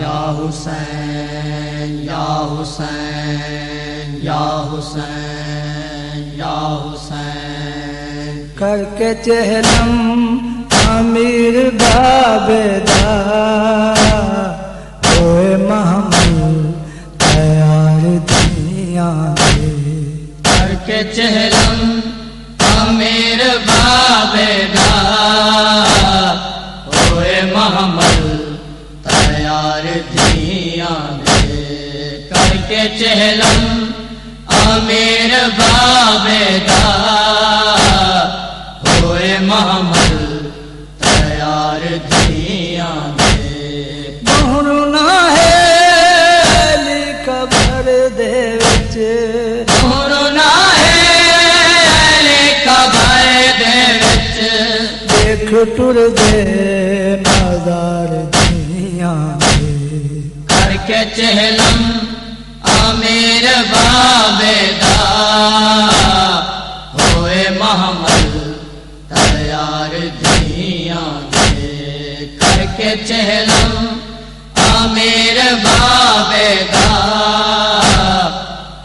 یا حسین یا حسین یا حسین یا حسین۔ کر کے چہلم امیر باب ٹر گئے بازار دنیا کر کے چہلم آمیر بابیدار ہوئے محمد تیار دنیا کے۔ کر کے چہلم آمیر بابیدار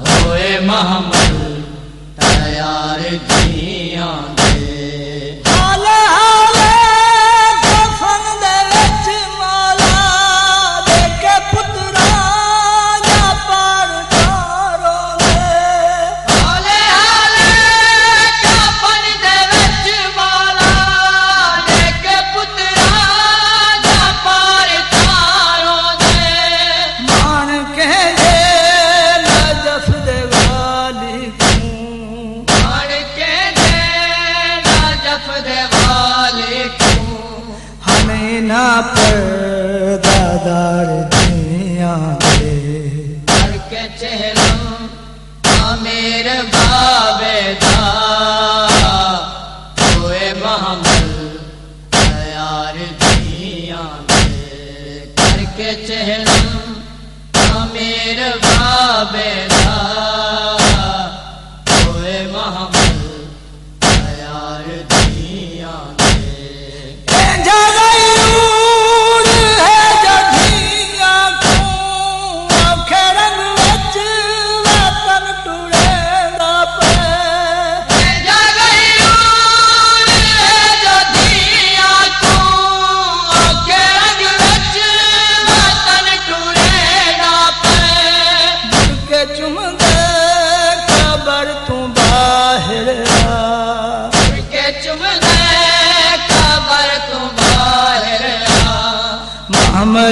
ہوئے محمد تیار دنیا میرے باب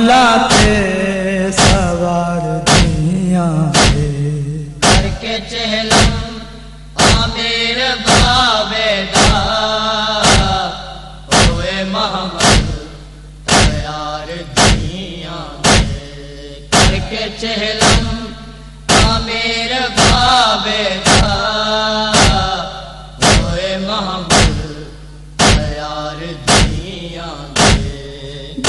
مولا سوار دنیا پہ کر کے چہلم آمیر بابے دا ہوئے محمد تیار کر کے چہلم آمیر بابے دا ہوئے محمد تیار دنیا پہ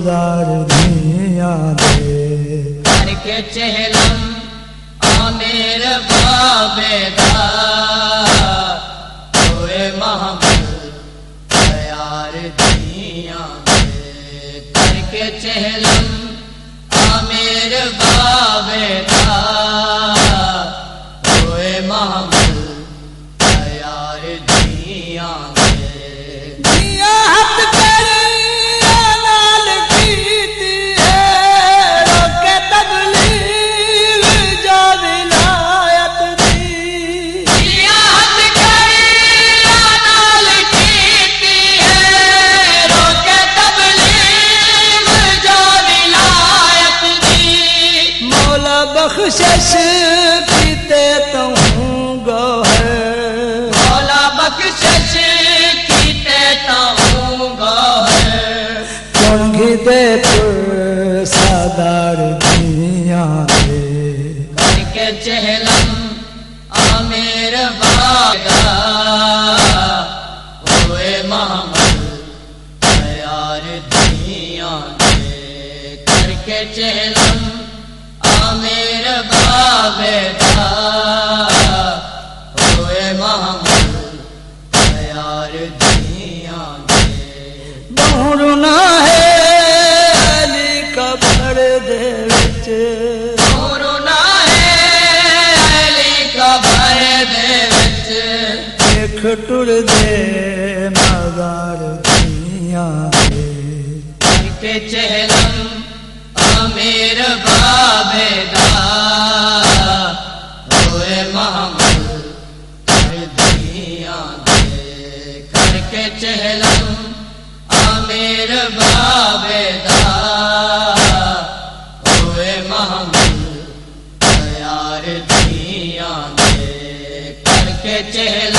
گزار دیا دے۔ کر کے چہلم عامر بابے ہوئے محمد تیار دیا دے۔ کر کے چہلم عامر بابے دے پر سادار دے۔ کر کے چہلم آمیر باغا۔ ہوئے محمد تیار دنیا دے۔ کر کے چہلم آمیر بابا ہوئے محمد تیار دنیا دے۔ ٹر دے مزار دنیا دے۔ کے چہلم امیر دا ہوئے محمد دنیا دے۔ کر کے چہلم امیر بابے دا ہوئے محمد یار دنیا دے۔ کر کے چہلم